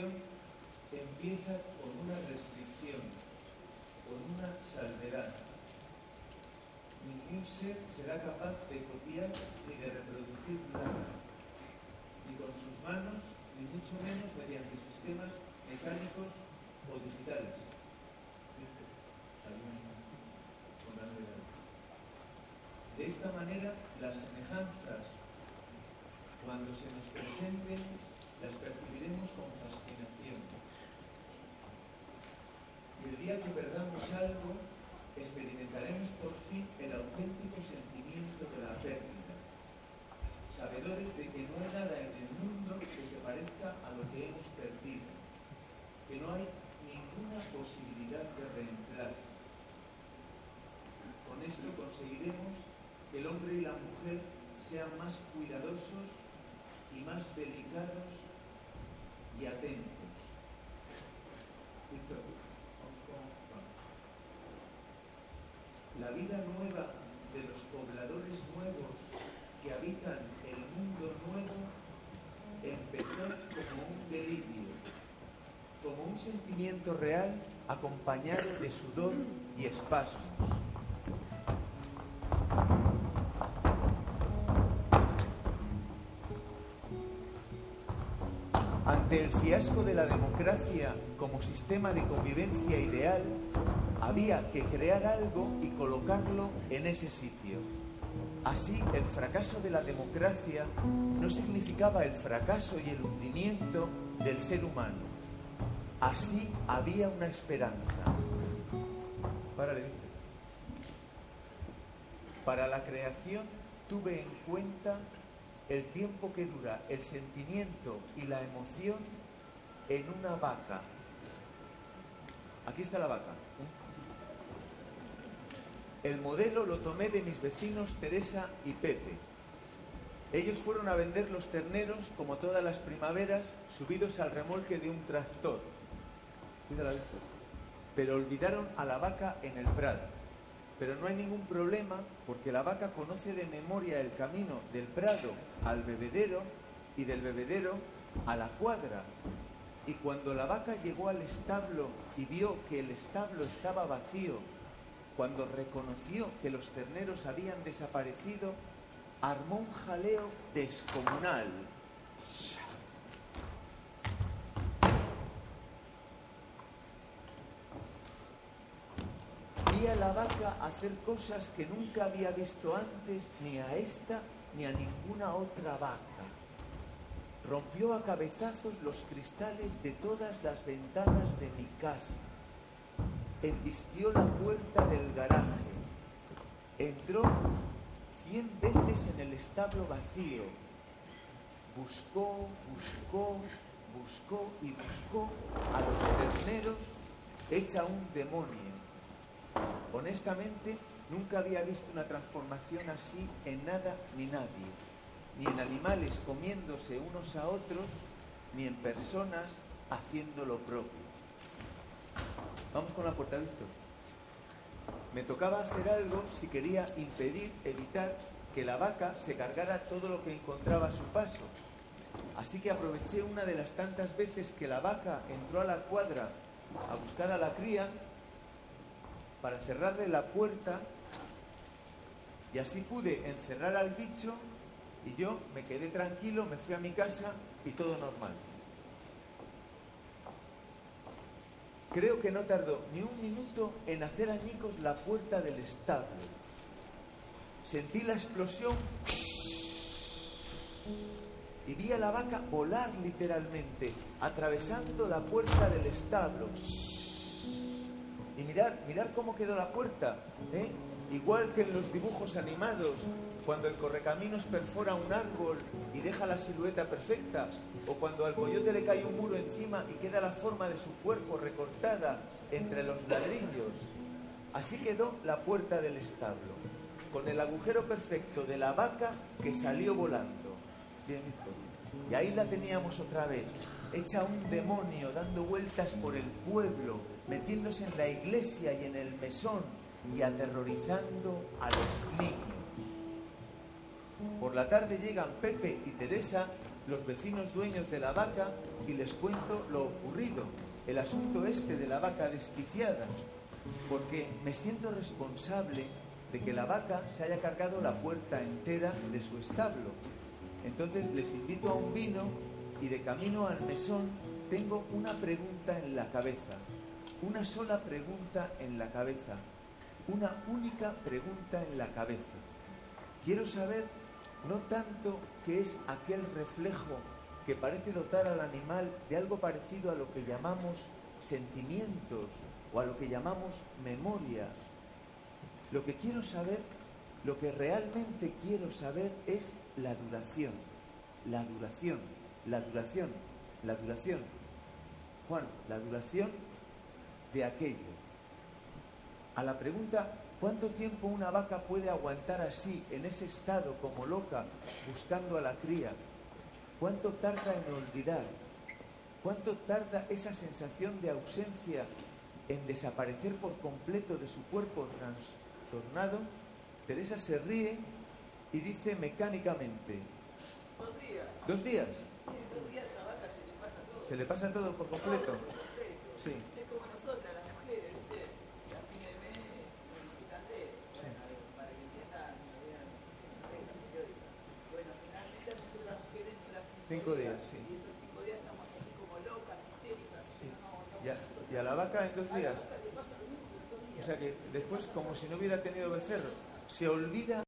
empieza con una restricción, con una salvedad. Ningún ser será capaz de copiar ni de reproducir nada, ni con sus manos, ni mucho menos mediante sistemas mecánicos o digitales. De esta manera, las semejanzas, cuando se nos presenten, las percibiremos con fascinación. Y el día que perdamos algo, experimentaremos por fin el auténtico sentimiento de la pérdida, sabedores de que no hay nada en el mundo que se parezca a lo que hemos perdido, que no hay ninguna posibilidad de reemplazo. Con esto conseguiremos que el hombre y la mujer sean más cuidadosos y más delicados La vida nueva de los pobladores nuevos que habitan el mundo nuevo empezó como un delirio, como un sentimiento real acompañado de sudor y espasmos. Ante el fiasco de la democracia como sistema de convivencia ideal, había que crear algo y colocarlo en ese sitio. Así, el fracaso de la democracia no significaba el fracaso y el hundimiento del ser humano. Así había una esperanza. Para la creación tuve en cuenta el tiempo que dura el sentimiento y la emoción en una vaca. Aquí está la vaca. El modelo lo tomé de mis vecinos Teresa y Pepe. Ellos fueron a vender los terneros como todas las primaveras subidos al remolque de un tractor. Pero olvidaron a la vaca en el prado. Pero no hay ningún problema porque la vaca conoce de memoria el camino del prado al bebedero y del bebedero a la cuadra. Y cuando la vaca llegó al establo y vio que el establo estaba vacío, cuando reconoció que los terneros habían desaparecido, armó un jaleo descomunal a vaca hacer cosas que nunca había visto antes ni a esta ni a ninguna otra vaca. Rompió a cabezazos los cristales de todas las ventanas de mi casa. Embistió la puerta del garaje. Entró cien veces en el establo vacío. Buscó, buscó, buscó y buscó a los terneros hecha un demonio Honestamente, nunca había visto una transformación así en nada ni nadie, ni en animales comiéndose unos a otros, ni en personas haciendo lo propio. Vamos con la puerta, Víctor. Me tocaba hacer algo si quería impedir, evitar que la vaca se cargara todo lo que encontraba a su paso. Así que aproveché una de las tantas veces que la vaca entró a la cuadra a buscar a la cría para cerrarle la puerta y así pude encerrar al bicho y yo me quedé tranquilo, me fui a mi casa y todo normal. Creo que no tardó ni un minuto en hacer añicos la puerta del establo. Sentí la explosión y vi a la vaca volar literalmente, atravesando la puerta del establo. Y mirar, mirar cómo quedó la puerta, ¿eh? Igual que en los dibujos animados, cuando el correcaminos perfora un árbol y deja la silueta perfecta, o cuando al coyote le cae un muro encima y queda la forma de su cuerpo recortada entre los ladrillos. Así quedó la puerta del establo, con el agujero perfecto de la vaca que salió volando. Bien visto. Y ahí la teníamos otra vez, hecha un demonio dando vueltas por el pueblo, metiéndose en la iglesia y en el mesón y aterrorizando a los niños. Por la tarde llegan Pepe y Teresa los vecinos dueños de la vaca y les cuento lo ocurrido, el asunto este de la vaca desquiciada, porque me siento responsable de que la vaca se haya cargado la puerta entera de su establo. Entonces les invito a un vino y de camino al mesón tengo una pregunta en la cabeza, una sola pregunta en la cabeza, una única pregunta en la cabeza. Quiero saber no tanto qué es aquel reflejo que parece dotar al animal de algo parecido a lo que llamamos sentimientos o a lo que llamamos memoria. Lo que quiero saber, lo que realmente quiero saber es la duración, la duración, la duración, la duración. Juan, la duración de aquello. A la pregunta, ¿cuánto tiempo una vaca puede aguantar así, en ese estado como loca, buscando a la cría? ¿Cuánto tarda en olvidar? ¿Cuánto tarda esa sensación de ausencia en desaparecer por completo de su cuerpo trastornado? Teresa se ríe y dice mecánicamente, Dos días. ¿dos días? Sí, dos días a vaca se le pasa todo. ¿Se le pasa todo por completo? Sí. Es como nosotras, las mujeres, ¿viste? A fin de mes visitan de para que entiendan, no no la periódica. Bueno, finalmente nosotras las mujeres das cinco, días, sí. Y esos cinco días estamos así como locas, histéricas, Sí. y no aguantamos ¿Y a, a la vaca A en dos días. O sea que después, como si no hubiera tenido becerro, se olvida